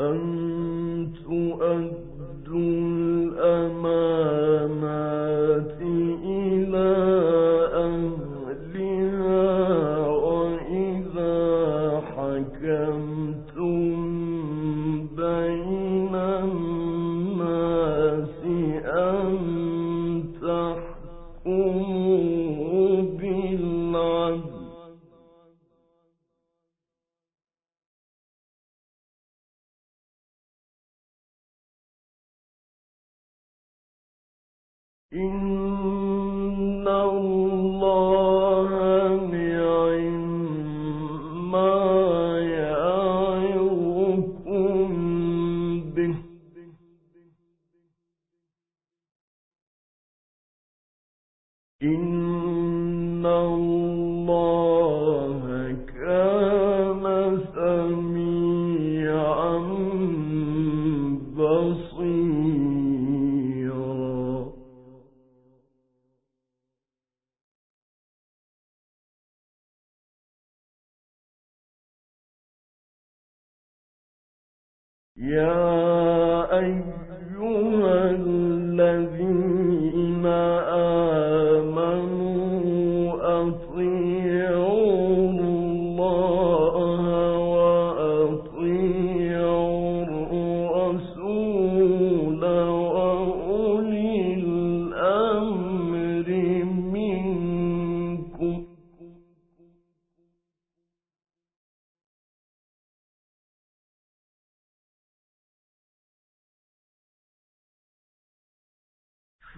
أن تؤدي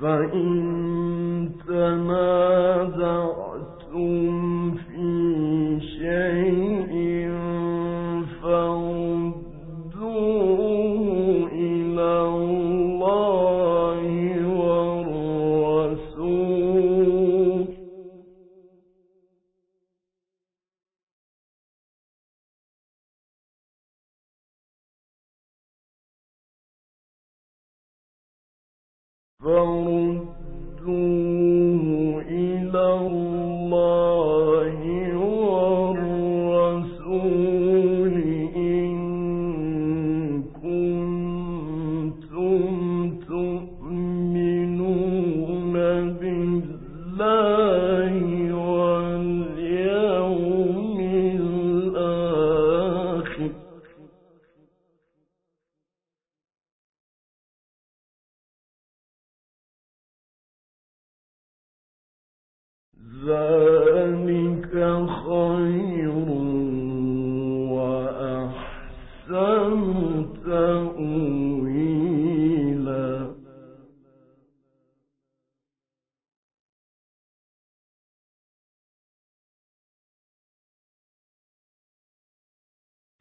فإن تمام أكبر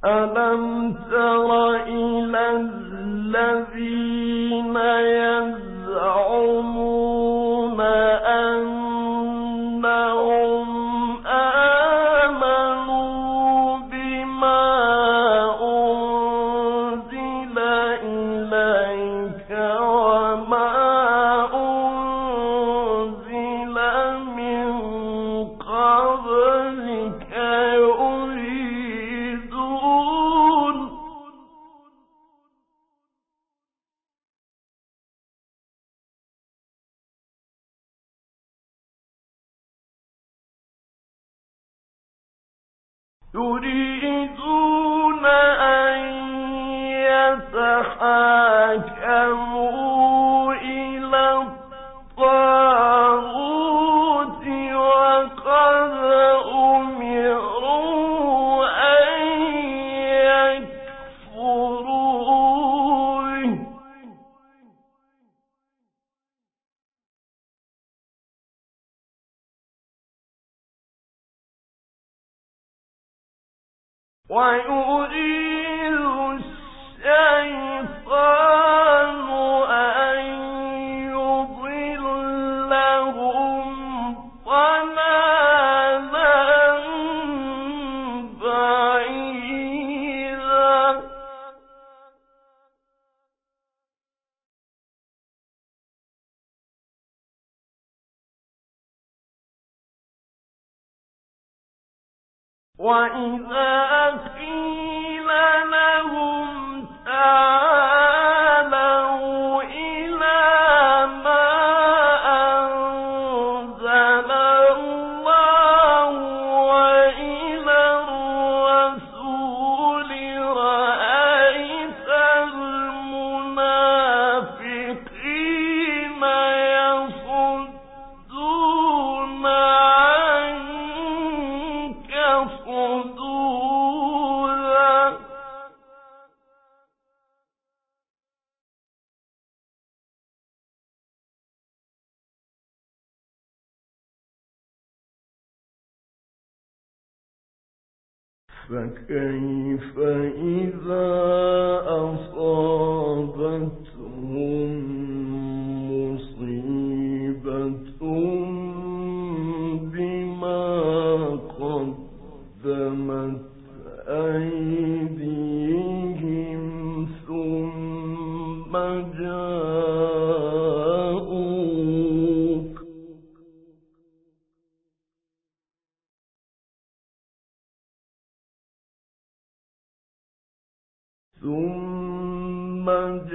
ألم تر إلى الذين يذكرون يريدون أن يتحاكموا وإذا فكيف إذا أولئك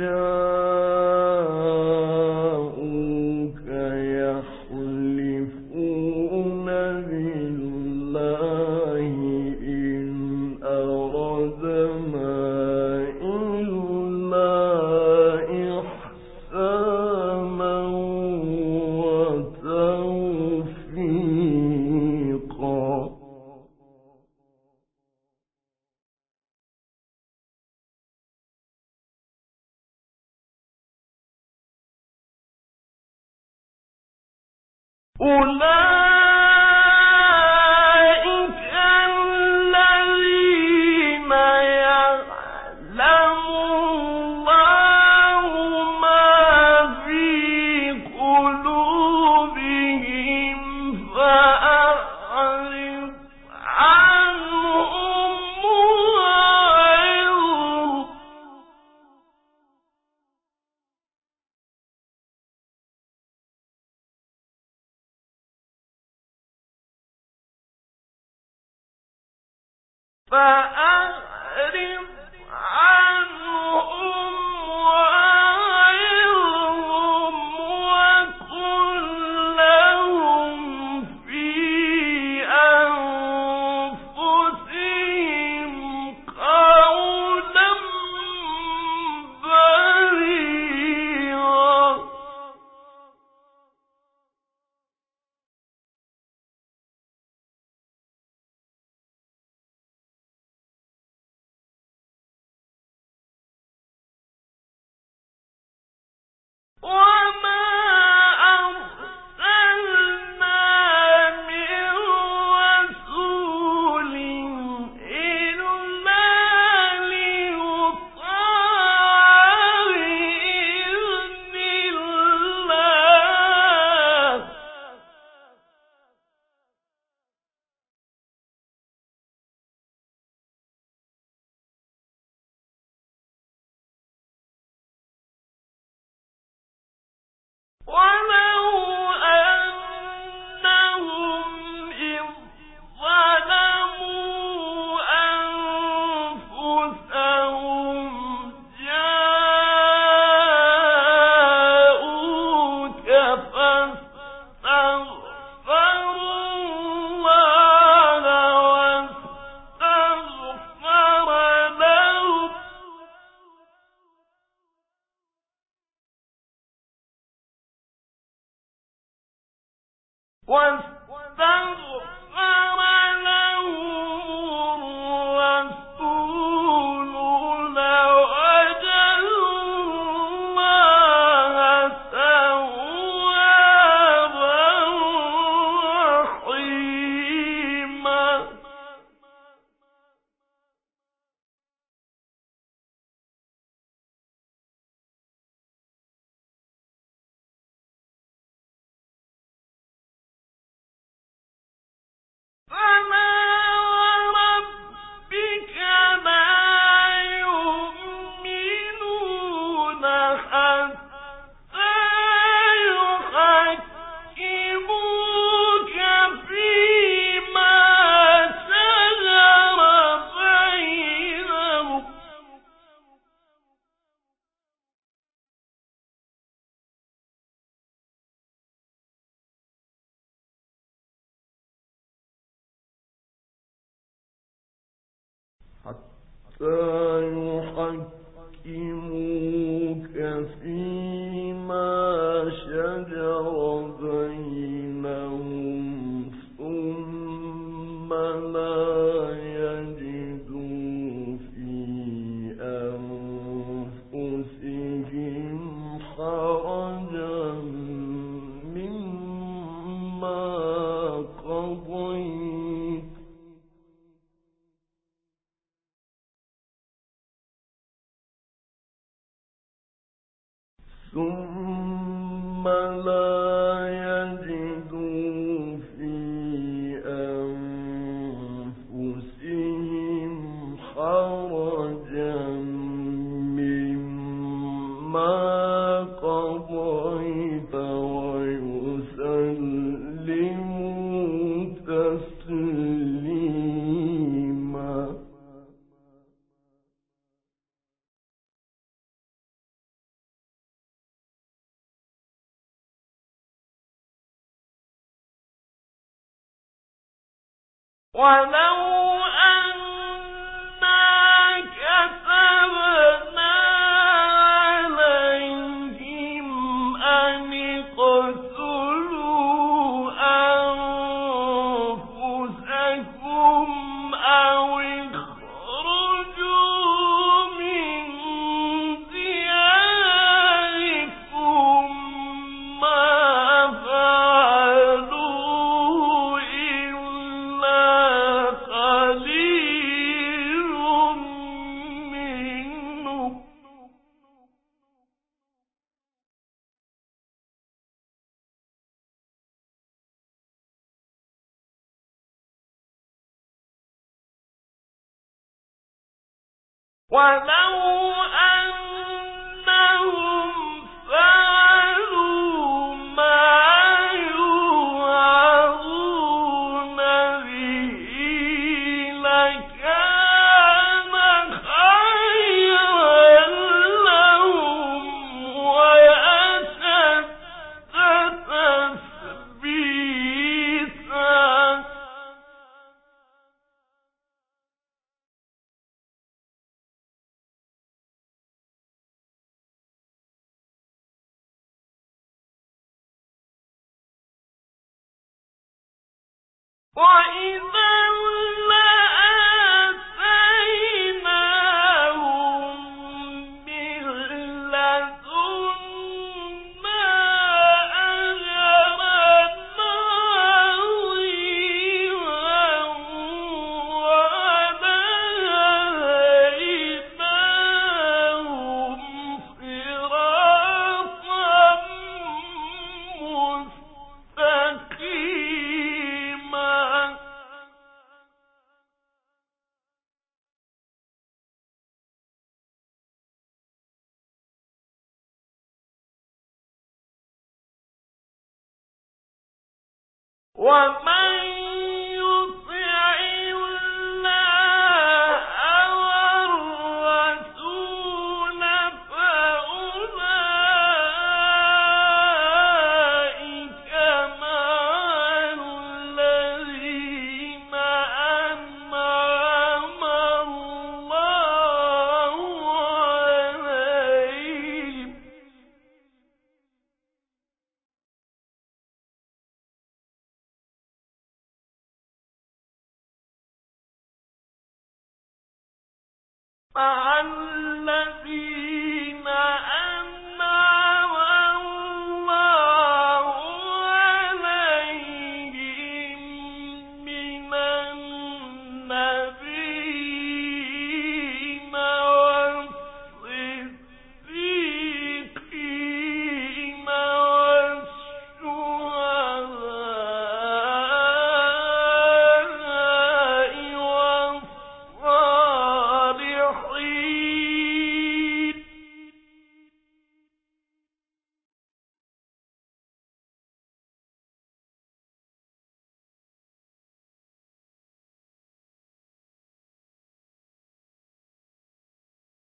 ثم one مع الذين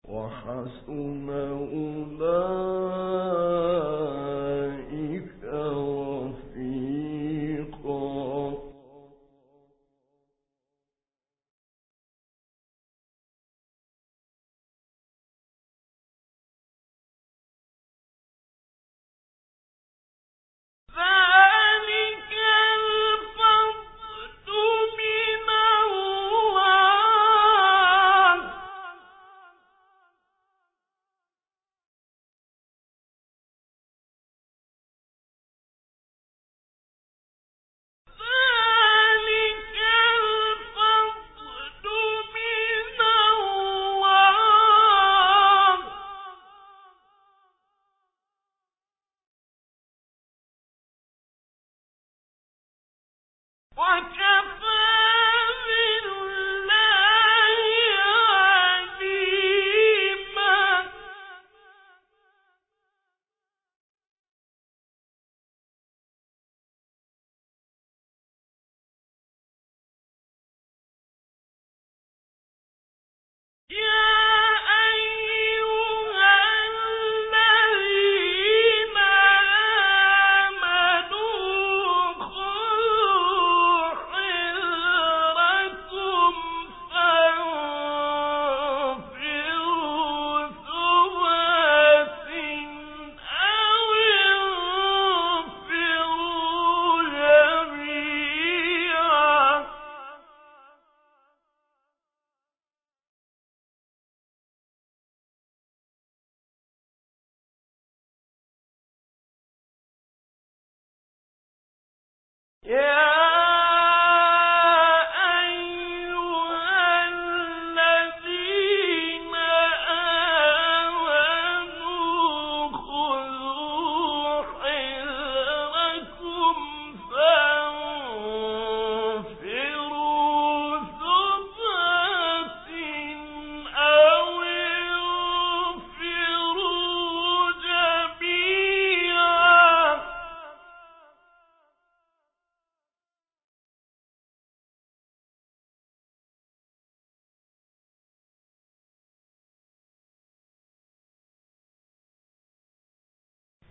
وحسن أولئك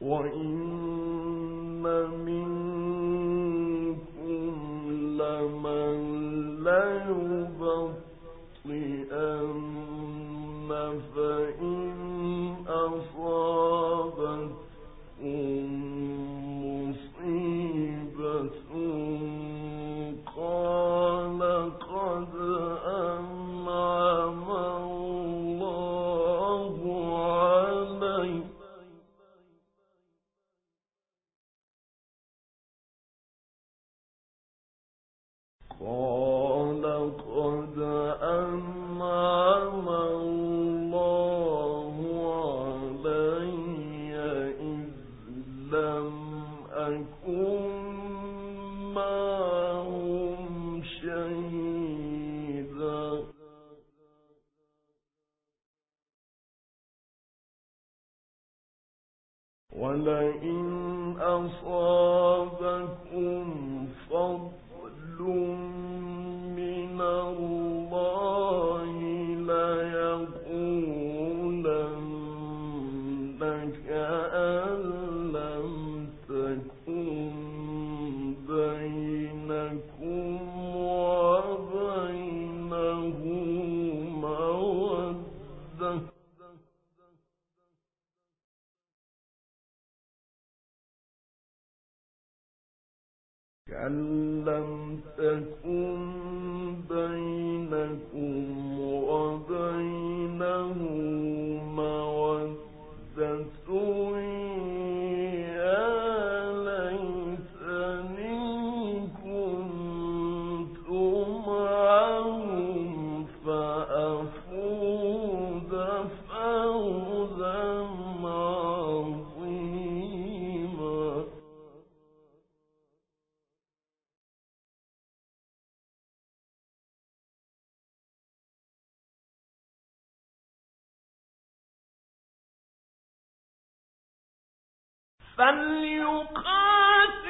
وإن uh, فليقاتل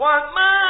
وما